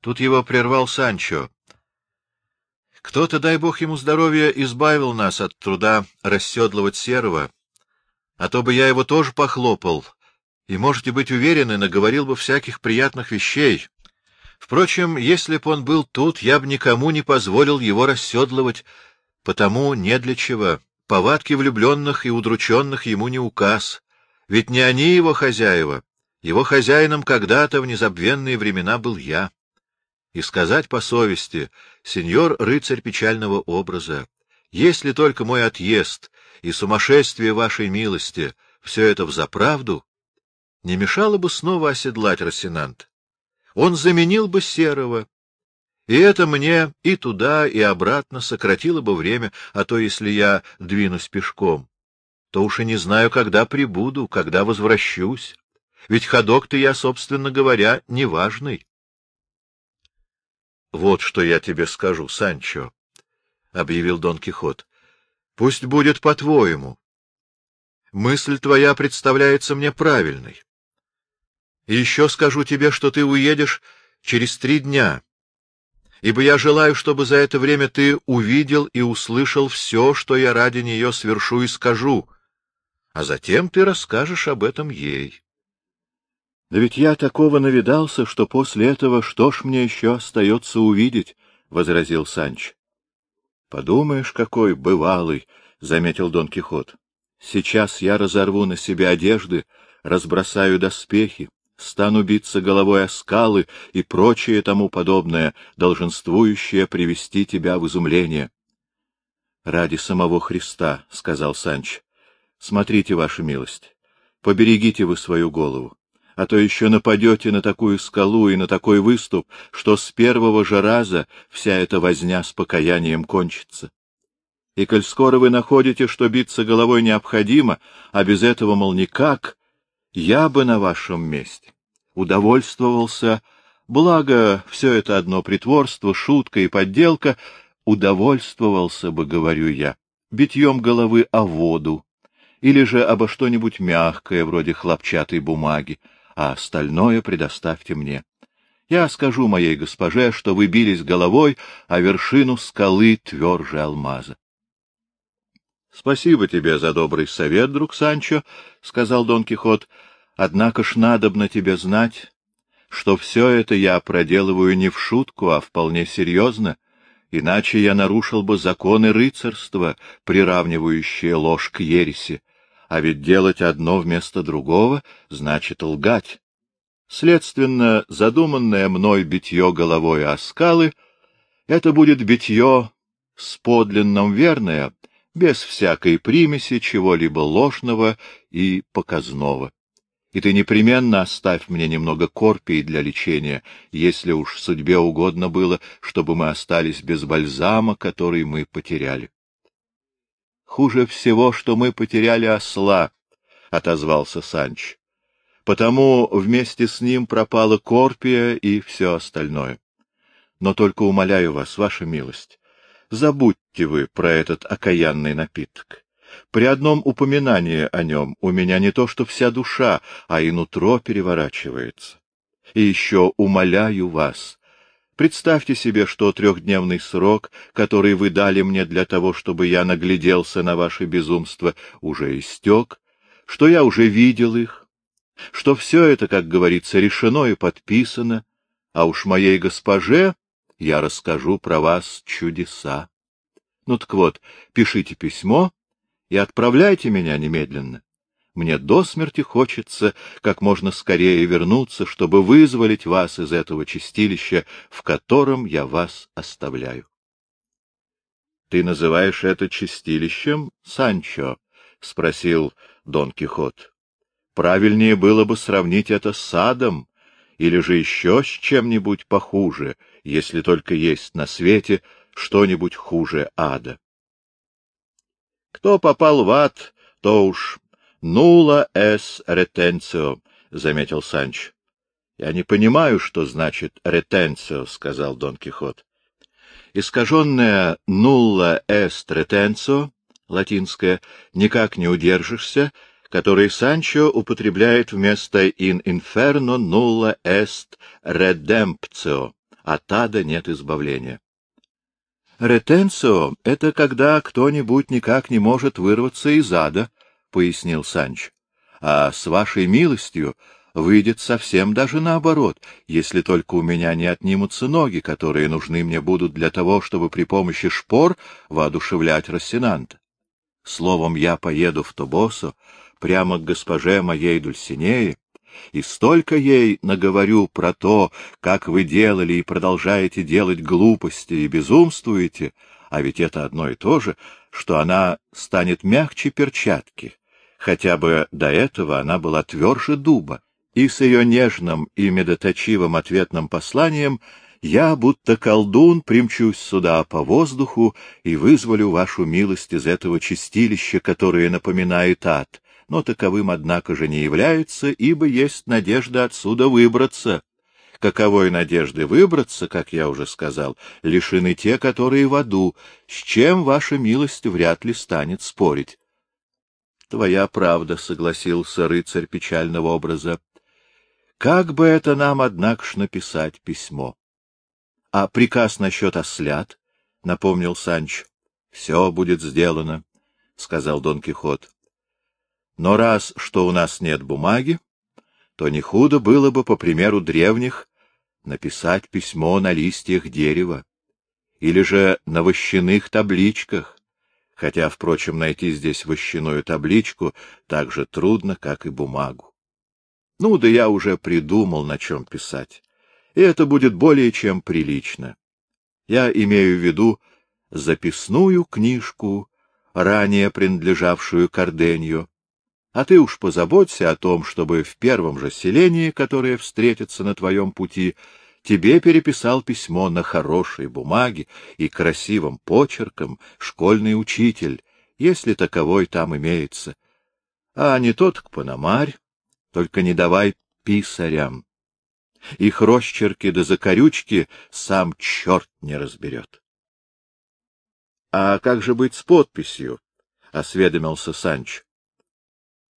Тут его прервал Санчо. Кто-то, дай бог ему здоровья, избавил нас от труда расседлывать серого, а то бы я его тоже похлопал, и, можете быть уверены, наговорил бы всяких приятных вещей. Впрочем, если б он был тут, я бы никому не позволил его расседлывать, потому не для чего. Повадки влюбленных и удрученных ему не указ, ведь не они его хозяева. Его хозяином когда-то в незабвенные времена был я. И сказать по совести, сеньор рыцарь печального образа, если только мой отъезд и сумасшествие вашей милости все это взаправду, не мешало бы снова оседлать Росинант. Он заменил бы Серого, и это мне и туда, и обратно сократило бы время, а то, если я двинусь пешком, то уж и не знаю, когда прибуду, когда возвращусь. Ведь ходок-то я, собственно говоря, неважный. — Вот что я тебе скажу, Санчо, — объявил Дон Кихот. — Пусть будет по-твоему. Мысль твоя представляется мне правильной. И еще скажу тебе, что ты уедешь через три дня, ибо я желаю, чтобы за это время ты увидел и услышал все, что я ради нее свершу и скажу, а затем ты расскажешь об этом ей. — Да ведь я такого навидался, что после этого что ж мне еще остается увидеть? — возразил Санч. — Подумаешь, какой бывалый, — заметил Дон Кихот. — Сейчас я разорву на себе одежды, разбросаю доспехи, стану биться головой о скалы и прочее тому подобное, долженствующее привести тебя в изумление. — Ради самого Христа, — сказал Санч, — смотрите, ваша милость, поберегите вы свою голову а то еще нападете на такую скалу и на такой выступ, что с первого же раза вся эта возня с покаянием кончится. И коль скоро вы находите, что биться головой необходимо, а без этого, мол, никак, я бы на вашем месте удовольствовался, благо все это одно притворство, шутка и подделка, удовольствовался бы, говорю я, битьем головы о воду, или же обо что-нибудь мягкое, вроде хлопчатой бумаги, а остальное предоставьте мне. Я скажу моей госпоже, что вы бились головой о вершину скалы тверже алмаза. — Спасибо тебе за добрый совет, друг Санчо, — сказал Дон Кихот. — Однако ж надобно тебе знать, что все это я проделываю не в шутку, а вполне серьезно, иначе я нарушил бы законы рыцарства, приравнивающие ложь к ереси, а ведь делать одно вместо другого значит лгать. Следственно, задуманное мной битье головой о скалы — это будет битье с подлинным верное, без всякой примеси чего-либо ложного и показного. И ты непременно оставь мне немного корпий для лечения, если уж судьбе угодно было, чтобы мы остались без бальзама, который мы потеряли. Хуже всего, что мы потеряли осла, — отозвался Санч. Потому вместе с ним пропала Корпия и все остальное. Но только умоляю вас, ваша милость, забудьте вы про этот окаянный напиток. При одном упоминании о нем у меня не то что вся душа, а и нутро переворачивается. И еще умоляю вас, Представьте себе, что трехдневный срок, который вы дали мне для того, чтобы я нагляделся на ваше безумство, уже истек, что я уже видел их, что все это, как говорится, решено и подписано, а уж моей госпоже я расскажу про вас чудеса. Ну так вот, пишите письмо и отправляйте меня немедленно. Мне до смерти хочется как можно скорее вернуться, чтобы вызволить вас из этого чистилища, в котором я вас оставляю. — Ты называешь это чистилищем, Санчо? — спросил Дон Кихот. — Правильнее было бы сравнить это с садом или же еще с чем-нибудь похуже, если только есть на свете что-нибудь хуже ада. Кто попал в ад, то уж Нула эс ретенцио, — заметил Санч. — Я не понимаю, что значит ретенцио, — сказал Дон Кихот. Искаженное нула эст ретенцио, латинское, никак не удержишься, который Санчо употребляет вместо in inferno nulla est redemptio, от ада нет избавления. «Ретенцио — это когда кто-нибудь никак не может вырваться из ада», — пояснил Санч. «А с вашей милостью выйдет совсем даже наоборот, если только у меня не отнимутся ноги, которые нужны мне будут для того, чтобы при помощи шпор воодушевлять Рассенанта. Словом, я поеду в Тобосо прямо к госпоже моей Дульсинее, и столько ей наговорю про то, как вы делали и продолжаете делать глупости и безумствуете, а ведь это одно и то же, что она станет мягче перчатки, хотя бы до этого она была тверже дуба, и с ее нежным и медоточивым ответным посланием я, будто колдун, примчусь сюда по воздуху и вызволю вашу милость из этого чистилища, которое напоминает ад, но таковым, однако же, не является, ибо есть надежда отсюда выбраться. Каковой надежды выбраться, как я уже сказал, лишены те, которые в аду, с чем ваша милость вряд ли станет спорить. — Твоя правда, — согласился рыцарь печального образа. — Как бы это нам, однако ж, написать письмо? — А приказ насчет ослят? — напомнил Санч. — Все будет сделано, — сказал Дон Кихот. Но раз что у нас нет бумаги, то не худо было бы, по примеру древних, написать письмо на листьях дерева или же на вощаных табличках, хотя, впрочем, найти здесь вощаную табличку так же трудно, как и бумагу. Ну, да я уже придумал, на чем писать, и это будет более чем прилично. Я имею в виду записную книжку, ранее принадлежавшую Корденью, а ты уж позаботься о том, чтобы в первом же селении, которое встретится на твоем пути, тебе переписал письмо на хорошей бумаге и красивым почерком школьный учитель, если таковой там имеется. А не тот к Пономарь, только не давай писарям. Их росчерки да закорючки сам черт не разберет. — А как же быть с подписью? — осведомился Санч.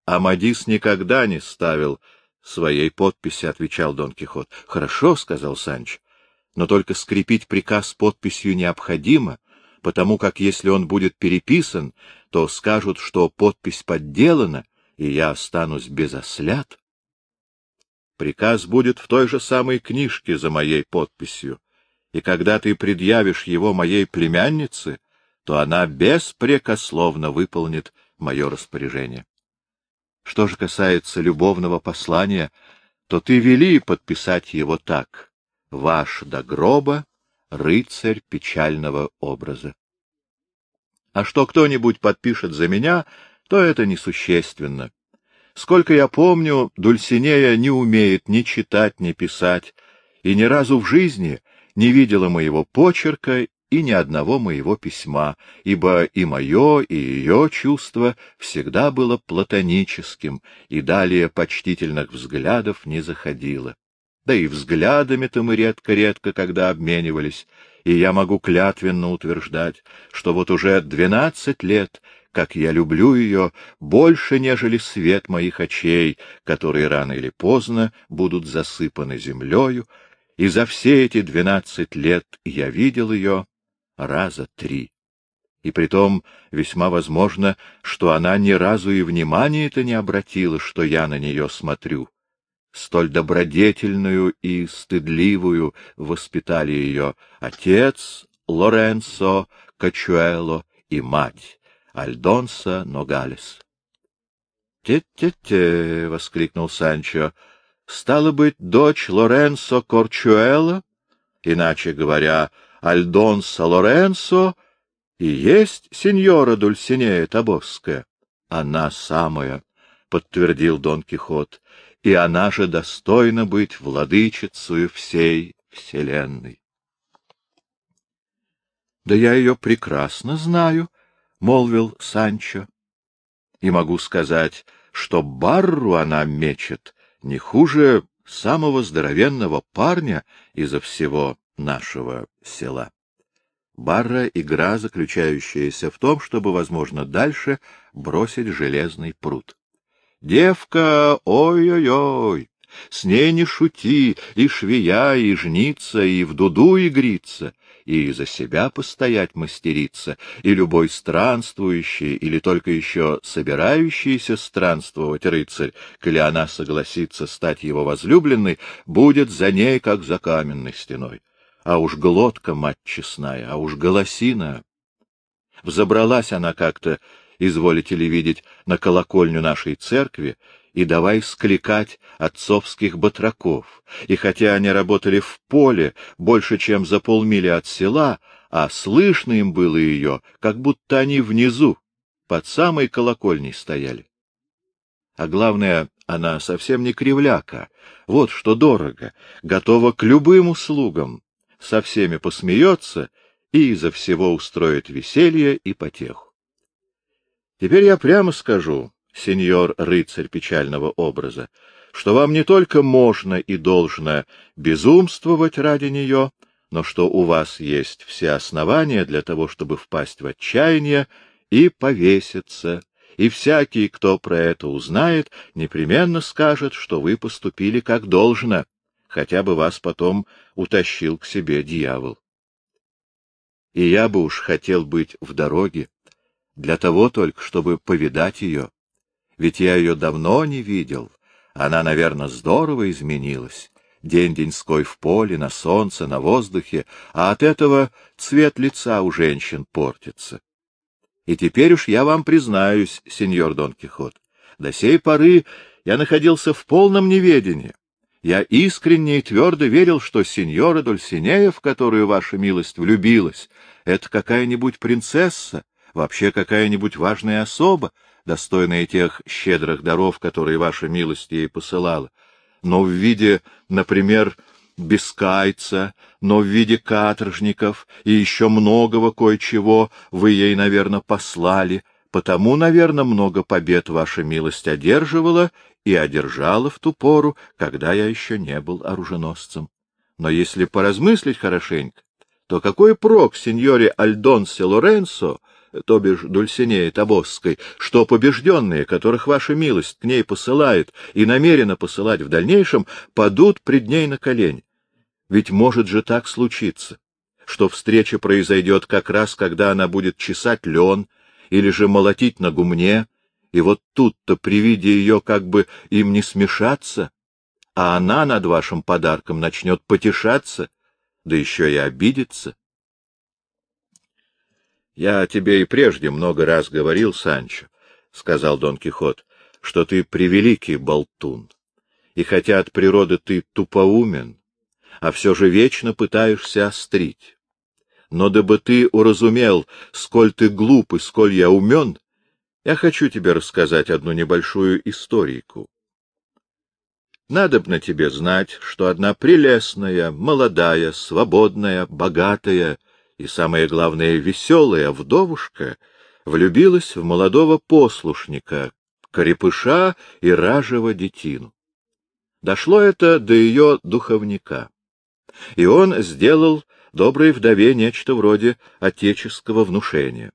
Амадис никогда не ставил своей подписи, — отвечал Дон Кихот. — Хорошо, — сказал Санч, — но только скрепить приказ подписью необходимо, потому как если он будет переписан, то скажут, что подпись подделана, и я останусь без ослят. Приказ будет в той же самой книжке за моей подписью, и когда ты предъявишь его моей племяннице, то она беспрекословно выполнит мое распоряжение. Что же касается любовного послания, то ты вели подписать его так. Ваш до гроба, рыцарь печального образа. А что кто-нибудь подпишет за меня, то это несущественно. Сколько я помню, Дульсинея не умеет ни читать, ни писать, и ни разу в жизни не видела моего почерка и ни одного моего письма, ибо и мое, и ее чувство всегда было платоническим, и далее почтительных взглядов не заходило. Да и взглядами-то мы редко-редко когда обменивались, и я могу клятвенно утверждать, что вот уже двенадцать лет, как я люблю ее, больше, нежели свет моих очей, которые рано или поздно будут засыпаны землею, и за все эти двенадцать лет я видел ее раза три. И притом весьма возможно, что она ни разу и внимания-то не обратила, что я на нее смотрю. Столь добродетельную и стыдливую воспитали ее отец Лоренцо Качуэло и мать Альдонса Ногалес. «Те-те-те!» — воскликнул Санчо. «Стало быть, дочь Лоренцо Корчуэло, иначе говоря, Альдонса Лоренцо и есть сеньора Дульсинея Табосская. — Она самая, — подтвердил Дон Кихот, — и она же достойна быть владычицей всей вселенной. — Да я ее прекрасно знаю, — молвил Санчо, — и могу сказать, что барру она мечет не хуже самого здоровенного парня изо всего нашего села. Барра — игра, заключающаяся в том, чтобы, возможно, дальше бросить железный пруд. «Девка, ой-ой-ой, С ней не шути, и швея, и жниться, и в дуду игриться, и за себя постоять мастериться, и любой странствующий или только еще собирающийся странствовать рыцарь, коли она согласится стать его возлюбленной, будет за ней, как за каменной стеной. А уж глотка, мать честная, а уж голосина. Взобралась она как-то, изволите ли видеть, на колокольню нашей церкви, и давай скликать отцовских батраков. И хотя они работали в поле больше, чем за полмили от села, а слышно им было ее, как будто они внизу, под самой колокольней стояли. А главное, она совсем не кривляка, вот что дорого, готова к любым услугам, со всеми посмеется и из-за всего устроит веселье и потеху. Теперь я прямо скажу, сеньор рыцарь печального образа, что вам не только можно и должно безумствовать ради нее, но что у вас есть все основания для того, чтобы впасть в отчаяние и повеситься, и всякий, кто про это узнает, непременно скажет, что вы поступили как должно, хотя бы вас потом утащил к себе дьявол. И я бы уж хотел быть в дороге, для того только, чтобы повидать ее, ведь я ее давно не видел. Она, наверное, здорово изменилась. День-деньской в поле, на солнце, на воздухе, а от этого цвет лица у женщин портится. И теперь уж я вам признаюсь, сеньор Дон Кихот, до сей поры я находился в полном неведении. Я искренне и твердо верил, что сеньора Дульсинея, в которую ваша милость влюбилась, это какая-нибудь принцесса, вообще какая-нибудь важная особа, достойная тех щедрых даров, которые ваша милость ей посылала, но в виде, например, бескайца, но в виде каторжников и еще многого кое-чего вы ей, наверное, послали, потому, наверное, много побед ваша милость одерживала и одержала в ту пору, когда я еще не был оруженосцем. Но если поразмыслить хорошенько, то какой прок сеньоре Альдонсе Лоренцо то бишь Дульсинея Табосской, что побежденные, которых ваша милость к ней посылает и намерена посылать в дальнейшем, падут пред ней на колени. Ведь может же так случиться, что встреча произойдет как раз, когда она будет чесать лен или же молотить на гумне, и вот тут-то при виде ее как бы им не смешаться, а она над вашим подарком начнет потешаться, да еще и обидеться. — Я тебе и прежде много раз говорил, Санчо, — сказал Дон Кихот, — что ты превеликий болтун. И хотя от природы ты тупоумен, а все же вечно пытаешься острить. Но дабы ты уразумел, сколь ты глуп и сколь я умен, я хочу тебе рассказать одну небольшую историку. Надобно тебе знать, что одна прелестная, молодая, свободная, богатая и, самое главное, веселая вдовушка влюбилась в молодого послушника, корепыша и ражего детину. Дошло это до ее духовника, и он сделал доброй вдове нечто вроде отеческого внушения.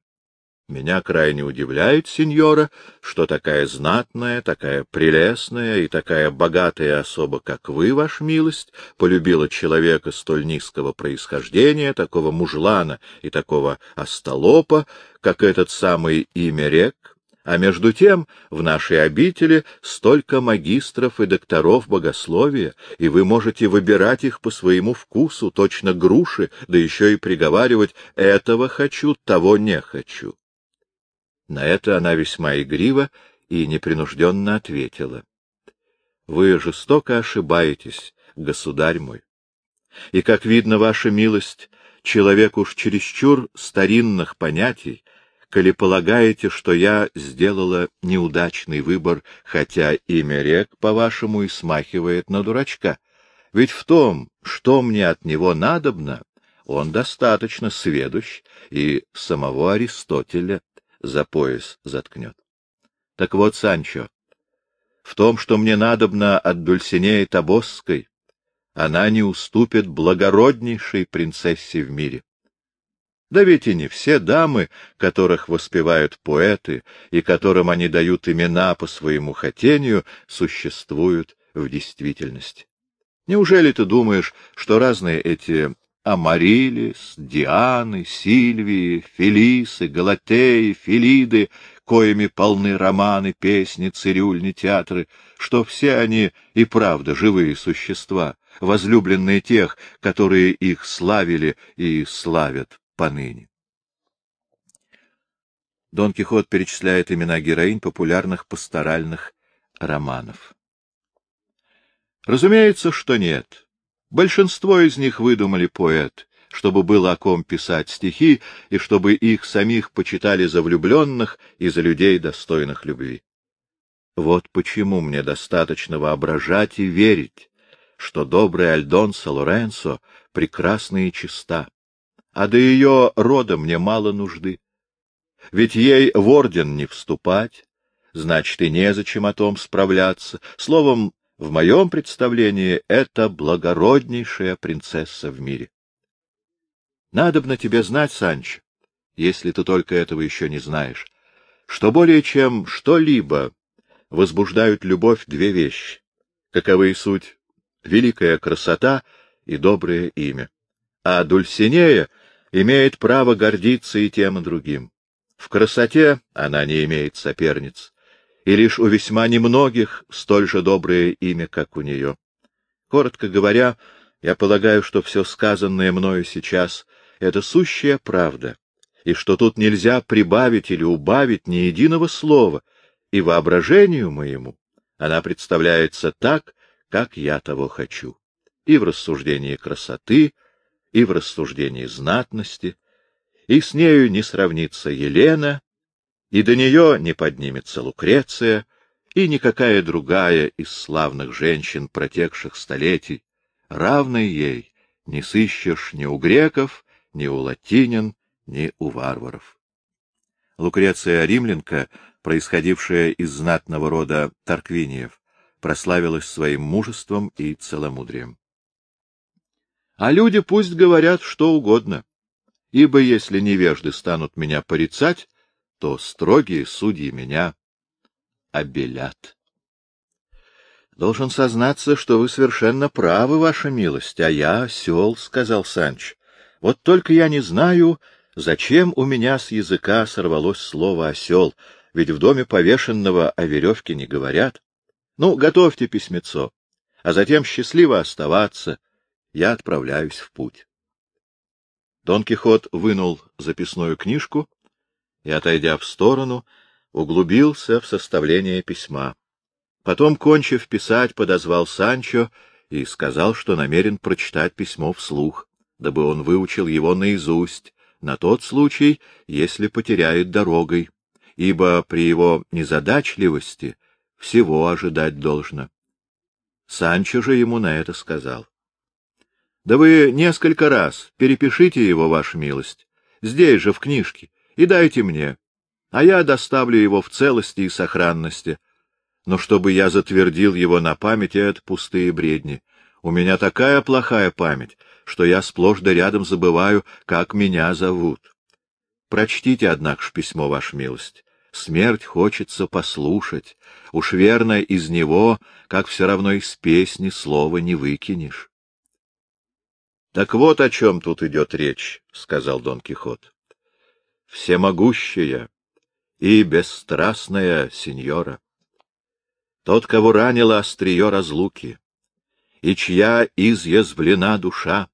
Меня крайне удивляет, сеньора, что такая знатная, такая прелестная и такая богатая особа, как вы, ваша милость, полюбила человека столь низкого происхождения, такого мужлана и такого остолопа, как этот самый имя рек, а между тем в нашей обители столько магистров и докторов богословия, и вы можете выбирать их по своему вкусу, точно груши, да еще и приговаривать «этого хочу, того не хочу». На это она весьма игриво и непринужденно ответила. — Вы жестоко ошибаетесь, государь мой. И, как видно, ваша милость, человек уж чересчур старинных понятий, коли полагаете, что я сделала неудачный выбор, хотя имя рек, по-вашему, и смахивает на дурачка. Ведь в том, что мне от него надобно, он достаточно сведущ, и самого Аристотеля за пояс заткнет. Так вот, Санчо, в том, что мне надобно от Дульсинеи Табосской, она не уступит благороднейшей принцессе в мире. Да ведь и не все дамы, которых воспевают поэты и которым они дают имена по своему хотению, существуют в действительности. Неужели ты думаешь, что разные эти Амарилис, Дианы, Сильвии, Фелисы, Галатеи, Филиды, коими полны романы, песни, цирюльни, театры, что все они и правда живые существа, возлюбленные тех, которые их славили и славят поныне. Дон Кихот перечисляет имена героинь популярных пасторальных романов. Разумеется, что нет. Большинство из них выдумали поэт, чтобы было о ком писать стихи и чтобы их самих почитали за влюбленных и за людей, достойных любви. Вот почему мне достаточно воображать и верить, что добрый Альдонса Лоренцо прекрасна и чиста, а до ее рода мне мало нужды. Ведь ей в орден не вступать, значит, и незачем о том справляться. Словом, в моем представлении это благороднейшая принцесса в мире. Надобно тебе знать, Санч, если ты только этого еще не знаешь, что более чем что-либо возбуждают любовь две вещи, каковы и суть великая красота и доброе имя. А Дульсинея имеет право гордиться и тем, и другим. В красоте она не имеет соперниц, и лишь у весьма немногих столь же доброе имя, как у нее. Коротко говоря, я полагаю, что все сказанное мною сейчас — это сущая правда, и что тут нельзя прибавить или убавить ни единого слова, и воображению моему она представляется так, как я того хочу, и в рассуждении красоты, и в рассуждении знатности, и с нею не сравнится Елена, и до нее не поднимется Лукреция, и никакая другая из славных женщин протекших столетий, равной ей не сыщешь ни у греков, ни у латинин, ни у варваров. Лукреция Римленко, происходившая из знатного рода Тарквиниев, прославилась своим мужеством и целомудрием. А люди пусть говорят что угодно, ибо если невежды станут меня порицать, то строгие судьи меня обелят. Должен сознаться, что вы совершенно правы, ваша милость, а я осел, — сказал Санч. Вот только я не знаю, зачем у меня с языка сорвалось слово «осел», ведь в доме повешенного о веревке не говорят. Ну, готовьте письмецо, а затем счастливо оставаться. Я отправляюсь в путь. Дон Кихот вынул записную книжку и, отойдя в сторону, углубился в составление письма. Потом, кончив писать, подозвал Санчо и сказал, что намерен прочитать письмо вслух, дабы он выучил его наизусть, на тот случай, если потеряет дорогой, ибо при его незадачливости всего ожидать должно. Санчо же ему на это сказал. — Да вы несколько раз перепишите его, ваша милость, здесь же, в книжке, и дайте мне, а я доставлю его в целости и сохранности. Но чтобы я затвердил его на память, это пустые бредни. У меня такая плохая память, что я сплошь да рядом забываю, как меня зовут. Прочтите, однако ж, письмо, ваша милость. Смерть хочется послушать. Уж верно, из него, как все равно из песни, слова не выкинешь. — Так вот о чем тут идет речь, — сказал Дон Кихот всемогущая и бесстрастная сеньора. Тот, кого ранило острие разлуки, и чья изъязвлена душа,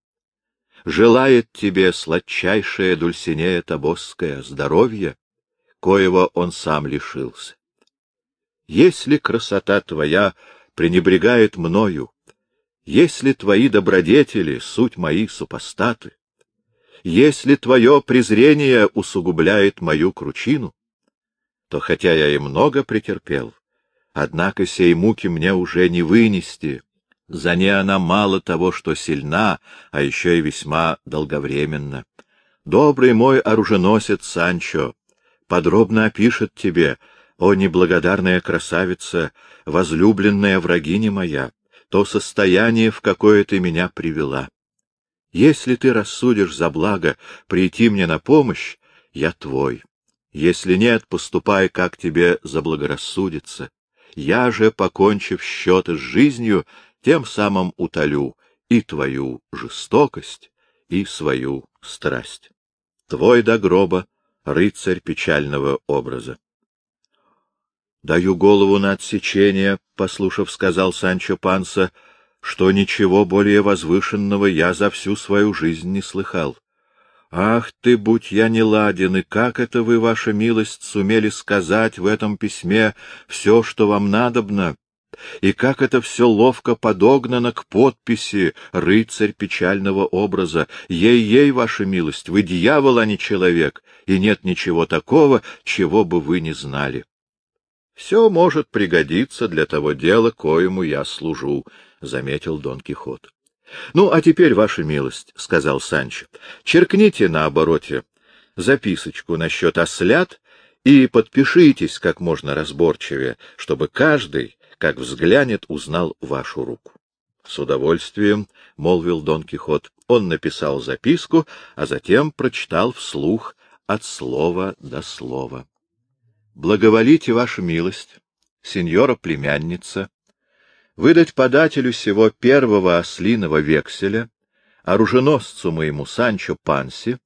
желает тебе сладчайшая Дульсинея Тобосская здоровья, коего он сам лишился. Если красота твоя пренебрегает мною, если твои добродетели — суть мои супостаты, если твое презрение усугубляет мою кручину, то хотя я и много претерпел, однако сей муки мне уже не вынести. За ней она мало того, что сильна, а еще и весьма долговременно. Добрый мой оруженосец Санчо подробно опишет тебе, о неблагодарная красавица, возлюбленная врагиня моя, то состояние, в какое ты меня привела. Если ты рассудишь за благо прийти мне на помощь, я твой. Если нет, поступай, как тебе заблагорассудится. Я же, покончив счеты с жизнью, тем самым утолю и твою жестокость, и свою страсть. Твой до гроба рыцарь печального образа. Даю голову на отсечение, — послушав, сказал Санчо Панса, — что ничего более возвышенного я за всю свою жизнь не слыхал. Ах ты, будь я не ладен, и как это вы, ваша милость, сумели сказать в этом письме все, что вам надобно, и как это все ловко подогнано к подписи «Рыцарь печального образа». Ей-ей, ваша милость, вы дьявол, а не человек, и нет ничего такого, чего бы вы не знали. — Все может пригодиться для того дела, коему я служу, — заметил Дон Кихот. — Ну, а теперь, ваша милость, — сказал Санчо, — черкните на обороте записочку насчет ослят и подпишитесь как можно разборчивее, чтобы каждый, как взглянет, узнал вашу руку. — С удовольствием, — молвил Дон Кихот. Он написал записку, а затем прочитал вслух от слова до слова. Благоволите, ваша милость, сеньора-племянница, выдать подателю сего первого ослиного векселя, оруженосцу моему Санчо Панси,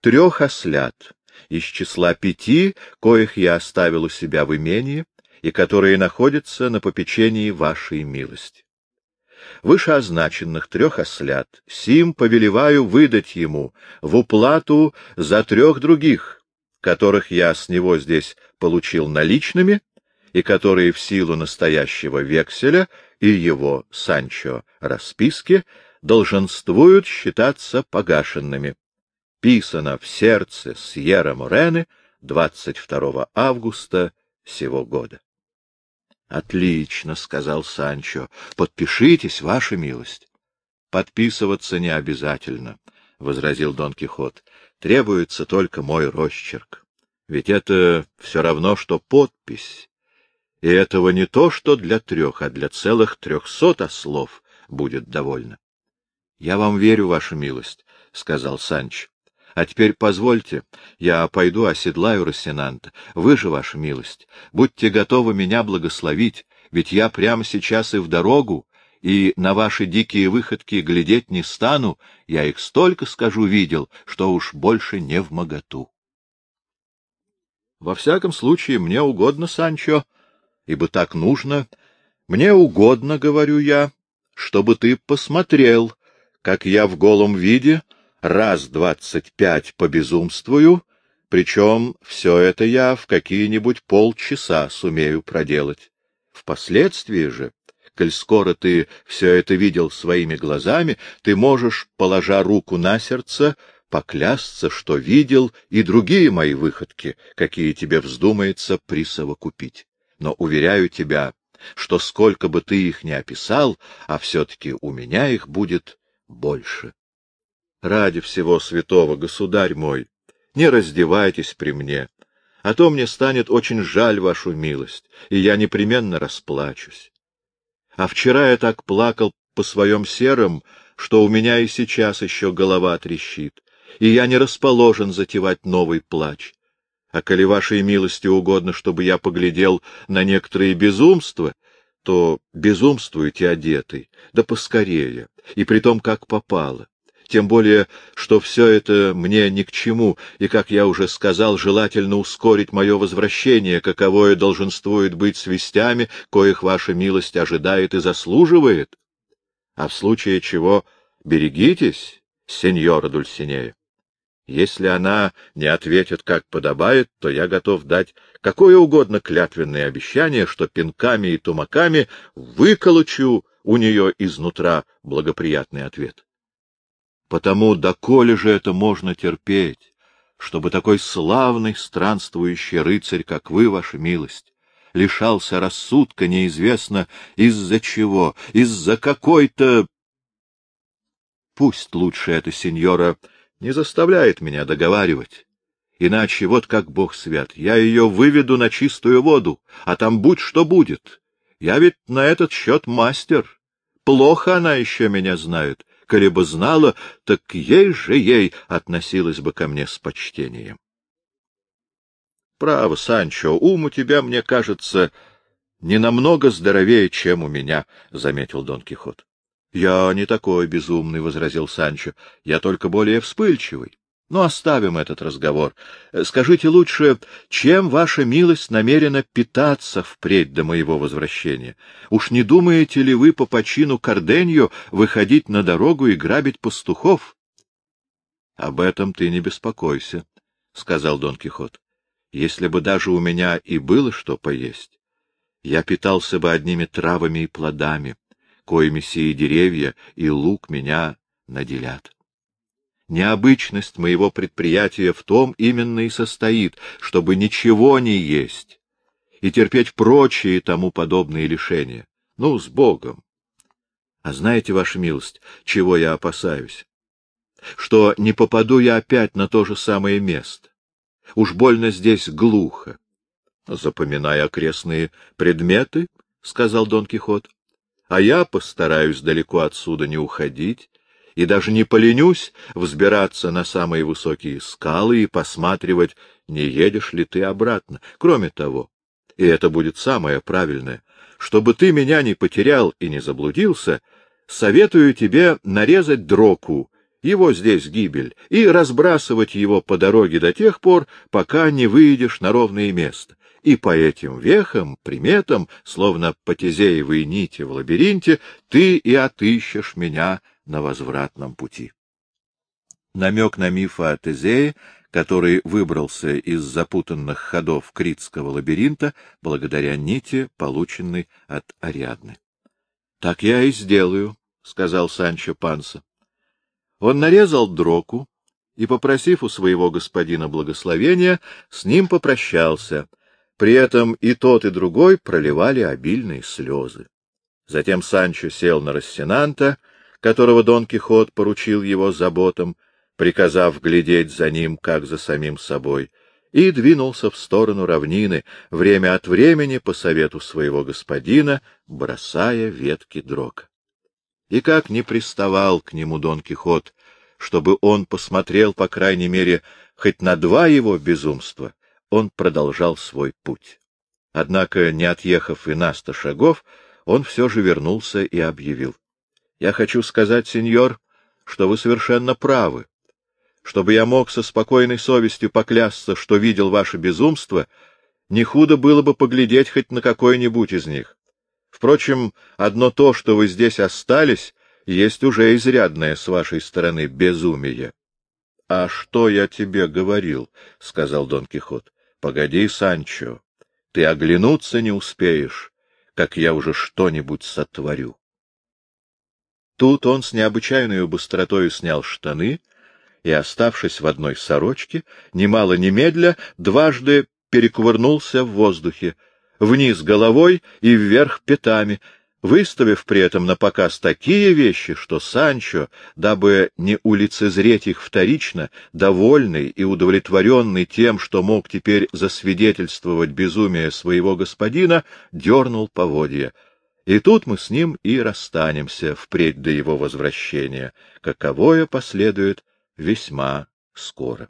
трех ослят из числа пяти, коих я оставил у себя в имении, и которые находятся на попечении вашей милости. Вышеозначенных трех ослят сим повелеваю выдать ему в уплату за трех других, которых я с него здесь получил наличными и которые в силу настоящего векселя и его, Санчо, расписки долженствуют считаться погашенными. Писано в сердце Сьерра Морены 22 августа сего года. — Отлично, — сказал Санчо. — Подпишитесь, ваша милость. — Подписываться не обязательно, — возразил Дон Кихот. — Требуется только мой росчерк. Ведь это все равно, что подпись. И этого не то, что для трех, а для целых трехсот ослов будет довольно. — Я вам верю, ваша милость, — сказал Санч. — А теперь позвольте, я пойду оседлаю Рассенанта. Вы же, ваша милость, будьте готовы меня благословить, ведь я прямо сейчас и в дорогу, и на ваши дикие выходки глядеть не стану, я их столько, скажу, видел, что уж больше не в моготу. Во всяком случае, мне угодно, Санчо, ибо так нужно. Мне угодно, говорю я, чтобы ты посмотрел, как я в голом виде раз двадцать пять побезумствую, причем все это я в какие-нибудь полчаса сумею проделать. Впоследствии же, коль скоро ты все это видел своими глазами, ты можешь, положа руку на сердце, поклясться, что видел и другие мои выходки, какие тебе вздумается присовокупить. Но уверяю тебя, что сколько бы ты их ни описал, а все-таки у меня их будет больше. Ради всего святого, государь мой, не раздевайтесь при мне, а то мне станет очень жаль вашу милость, и я непременно расплачусь. А вчера я так плакал по своем серым, что у меня и сейчас еще голова трещит и я не расположен затевать новый плач. А коли вашей милости угодно, чтобы я поглядел на некоторые безумства, то безумствуйте одетый, да поскорее, и при том, как попало. Тем более, что все это мне ни к чему, и, как я уже сказал, желательно ускорить мое возвращение, каковое долженствует быть с вестями, коих ваша милость ожидает и заслуживает. А в случае чего берегитесь, сеньора Дульсинея. Если она не ответит, как подобает, то я готов дать какое угодно клятвенное обещание, что пинками и тумаками выколочу у нее изнутра благоприятный ответ. Потому доколе же это можно терпеть, чтобы такой славный странствующий рыцарь, как вы, ваша милость, лишался рассудка неизвестно из-за чего, из-за какой-то... Пусть лучше эта сеньора не заставляет меня договаривать. Иначе, вот как бог свят, я ее выведу на чистую воду, а там будь что будет. Я ведь на этот счет мастер. Плохо она еще меня знает. Коли бы знала, так ей же ей относилась бы ко мне с почтением. Право, Санчо, ум у тебя, мне кажется, не намного здоровее, чем у меня, — заметил Дон Кихот. — Я не такой безумный, — возразил Санчо, — я только более вспыльчивый. Но ну, оставим этот разговор. Скажите лучше, чем ваша милость намерена питаться впредь до моего возвращения? Уж не думаете ли вы по почину Карденью выходить на дорогу и грабить пастухов? — Об этом ты не беспокойся, — сказал Дон Кихот. — Если бы даже у меня и было что поесть, я питался бы одними травами и плодами, коими сии деревья и лук меня наделят. Необычность моего предприятия в том именно и состоит, чтобы ничего не есть и терпеть прочие тому подобные лишения. Ну, с Богом! А знаете, Ваша милость, чего я опасаюсь? Что не попаду я опять на то же самое место. Уж больно здесь глухо. — Запоминай окрестные предметы, — сказал Дон Кихот, — а я постараюсь далеко отсюда не уходить и даже не поленюсь взбираться на самые высокие скалы и посматривать, не едешь ли ты обратно. Кроме того, и это будет самое правильное, чтобы ты меня не потерял и не заблудился, советую тебе нарезать дроку, его здесь гибель, и разбрасывать его по дороге до тех пор, пока не выйдешь на ровное место. И по этим вехам, приметам, словно по тезеевой нити в лабиринте, ты и отыщешь меня на возвратном пути. Намек на миф о Тезее, который выбрался из запутанных ходов критского лабиринта благодаря нити, полученной от Ариадны. — Так я и сделаю, — сказал Санчо Панса. Он нарезал дроку и, попросив у своего господина благословения, с ним попрощался. При этом и тот, и другой проливали обильные слезы. Затем Санчо сел на Рассенанта — которого Дон Кихот поручил его заботам, приказав глядеть за ним, как за самим собой, и двинулся в сторону равнины, время от времени, по совету своего господина, бросая ветки дрог. И как не приставал к нему Дон Кихот, чтобы он посмотрел, по крайней мере, хоть на два его безумства, он продолжал свой путь. Однако, не отъехав и на сто шагов, он все же вернулся и объявил. Я хочу сказать, сеньор, что вы совершенно правы. Чтобы я мог со спокойной совестью поклясться, что видел ваше безумство, не худо было бы поглядеть хоть на какое-нибудь из них. Впрочем, одно то, что вы здесь остались, есть уже изрядное с вашей стороны безумие. — А что я тебе говорил? — сказал Дон Кихот. — Погоди, Санчо, ты оглянуться не успеешь, как я уже что-нибудь сотворю. Тут он с необычайной быстротой снял штаны и, оставшись в одной сорочке, немало немедля, дважды перекувырнулся в воздухе, вниз головой и вверх пятами, выставив при этом на показ такие вещи, что Санчо, дабы не улицезреть их вторично, довольный и удовлетворенный тем, что мог теперь засвидетельствовать безумие своего господина, дернул поводья — и тут мы с ним и расстанемся впредь до его возвращения, каковое последует весьма скоро.